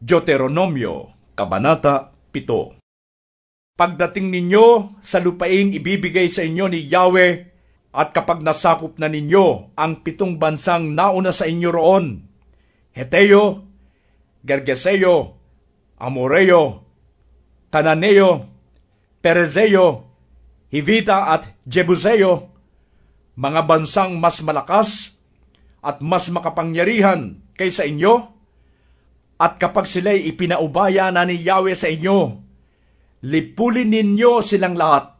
Deuteronomio, Kabanata 7 Pagdating ninyo sa lupaing ibibigay sa inyo ni Yahweh, at kapag nasakop na ninyo ang pitong bansang nauna sa inyo roon, Heteo, Gergeseo, Amoreo, Cananeo, Perezeo, Hivita at Jebuseo, mga bansang mas malakas at mas makapangyarihan kaysa inyo, at kapag sila'y ipinaubaya na ni Yahweh sa inyo, lipulin ninyo silang lahat.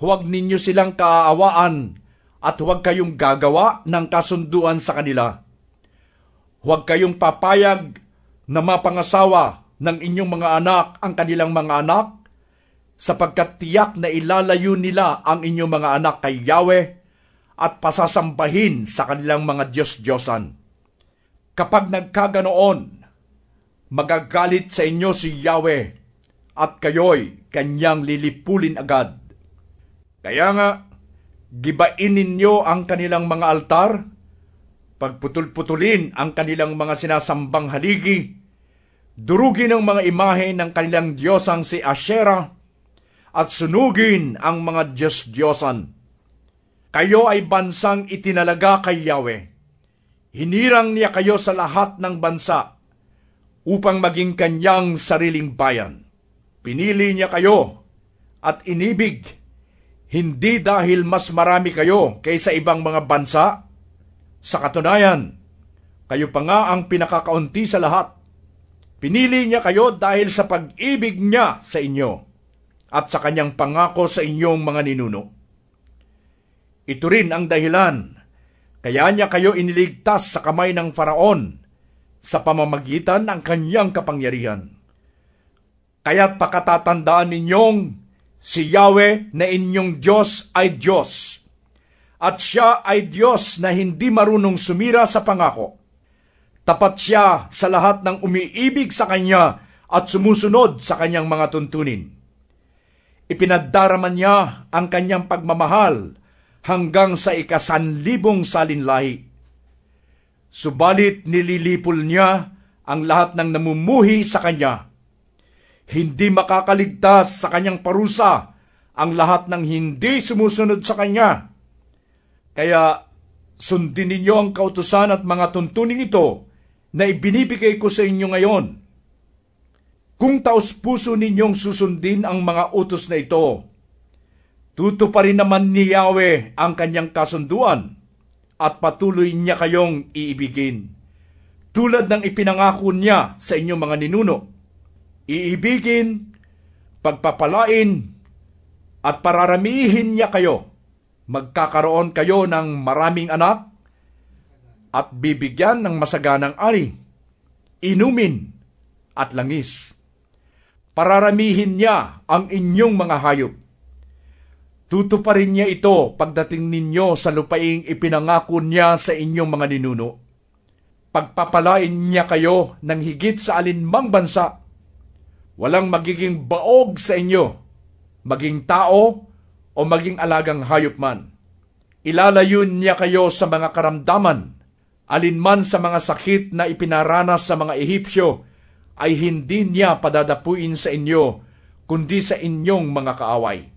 Huwag ninyo silang kaaawaan at huwag kayong gagawa ng kasunduan sa kanila. Huwag kayong papayag na mapangasawa ng inyong mga anak ang kanilang mga anak, sapagkat tiyak na ilalayo nila ang inyong mga anak kay Yahweh at pasasambahin sa kanilang mga Diyos-Diyosan. Kapag nagkaganoon, magagalit sa inyo si Yahweh at kayo'y kanyang lilipulin agad. Kaya nga, gibain ninyo ang kanilang mga altar, pagputol-putulin ang kanilang mga sinasambang haligi, durugin ang mga imahe ng kanilang Diyosang si Asherah, at sunugin ang mga Diyos-Diyosan. Kayo ay bansang itinalaga kay Yahweh. Hinirang niya kayo sa lahat ng bansa upang maging kanyang sariling bayan. Pinili niya kayo at inibig, hindi dahil mas marami kayo kaysa ibang mga bansa. Sa katunayan, kayo pa nga ang pinakakaunti sa lahat. Pinili niya kayo dahil sa pag-ibig niya sa inyo at sa kanyang pangako sa inyong mga ninuno. Ito rin ang dahilan kaya niya kayo iniligtas sa kamay ng faraon sa pamamagitan ng kanyang kapangyarihan. Kaya't pakatatandaan ninyong si Yahweh na inyong Diyos ay Diyos, at siya ay Diyos na hindi marunong sumira sa pangako. Tapat siya sa lahat ng umiibig sa Kanya at sumusunod sa Kanyang mga tuntunin. Ipinaddaraman niya ang Kanyang pagmamahal hanggang sa ikasanlibong salinlahi. Subalit nililipol niya ang lahat ng namumuhi sa kanya. Hindi makakaligtas sa kanyang parusa ang lahat ng hindi sumusunod sa kanya. Kaya sundin ninyo ang kautusan at mga tuntunin ito na ibinibigay ko sa inyo ngayon. Kung taos puso ninyong susundin ang mga utos na ito, tutuparin naman ni Yahweh ang kanyang kasunduan at patuloy niya kayong iibigin. Tulad ng ipinangako niya sa inyong mga ninuno. Iibigin, pagpapalain, at pararamihin niya kayo. Magkakaroon kayo ng maraming anak at bibigyan ng masaganang ari, inumin at langis. Pararamihin niya ang inyong mga hayop Tutuparin niya ito pagdating ninyo sa lupaing ipinangako niya sa inyong mga ninuno. Pagpapalain niya kayo ng higit sa alinmang bansa. Walang magiging baog sa inyo, maging tao o maging alagang hayop man. Ilalayon niya kayo sa mga karamdaman, alinman sa mga sakit na ipinaranas sa mga Ehipsyo, ay hindi niya padadapuin sa inyo, kundi sa inyong mga kaaway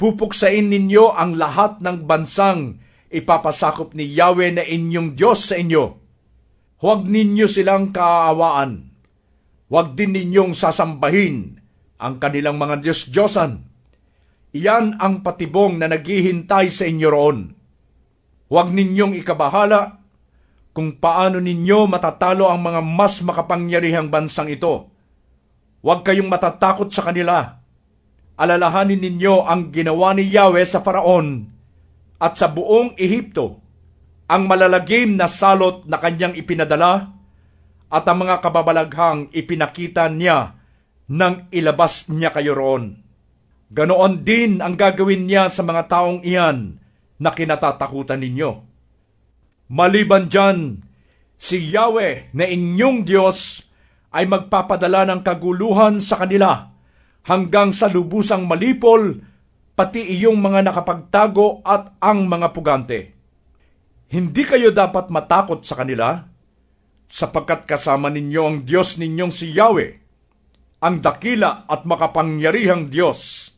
Pupuksain ninyo ang lahat ng bansang ipapasakop ni Yahweh na inyong Diyos sa inyo. Huwag ninyo silang kaaawaan. Huwag din ninyong sasambahin ang kanilang mga Diyos-Diyosan. Iyan ang patibong na naghihintay sa inyo roon. Huwag ninyong ikabahala kung paano ninyo matatalo ang mga mas makapangyarihang bansang ito. Huwag kayong matatakot sa kanila alalahanin ninyo ang ginawa ni Yahweh sa Faraon at sa buong Ehipto, ang malalagim na salot na kanyang ipinadala at ang mga kababalaghang ipinakita niya nang ilabas niya kayo roon. Ganoon din ang gagawin niya sa mga taong iyan na kinatatakutan ninyo. Maliban dyan, si Yahweh na inyong Diyos ay magpapadala ng kaguluhan sa kanila hanggang sa lubusang malipol, pati iyong mga nakapagtago at ang mga pugante. Hindi kayo dapat matakot sa kanila, sapagkat kasama ninyo ang Diyos ninyong si Yahweh, ang dakila at makapangyarihang Diyos.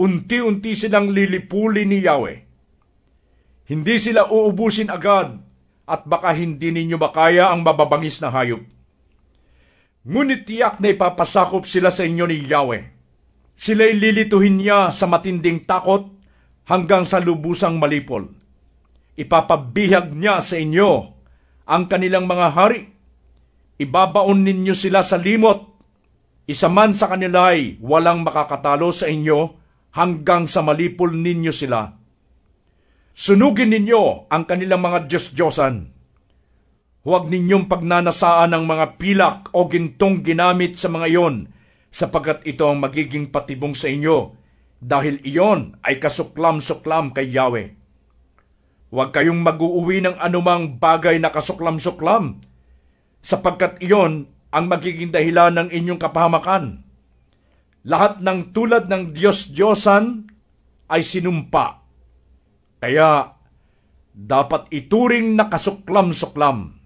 Unti-unti silang lilipuli ni Yahweh. Hindi sila uubusin agad at baka hindi ninyo makaya ang mababangis na hayop. Ngunit tiyak na ipapasakop sila sa inyo ni Yahweh. Sila'y lilituhin niya sa matinding takot hanggang sa lubusang malipol. Ipapabihag niya sa inyo ang kanilang mga hari. Ibabaon ninyo sila sa limot. Isa man sa kanila walang makakatalo sa inyo hanggang sa malipol ninyo sila. Sunugin ninyo ang kanilang mga Diyos-Diyosan Huwag ninyong pagnanasaan ang mga pilak o gintong ginamit sa mga iyon, sapagkat ito ang magiging patibong sa inyo, dahil iyon ay kasuklam-suklam kay Yahweh. Huwag kayong mag-uuwi ng anumang bagay na kasuklam-suklam, sapagkat iyon ang magiging dahilan ng inyong kapahamakan. Lahat ng tulad ng Diyos-Diyosan ay sinumpa. Kaya, dapat ituring na kasuklam-suklam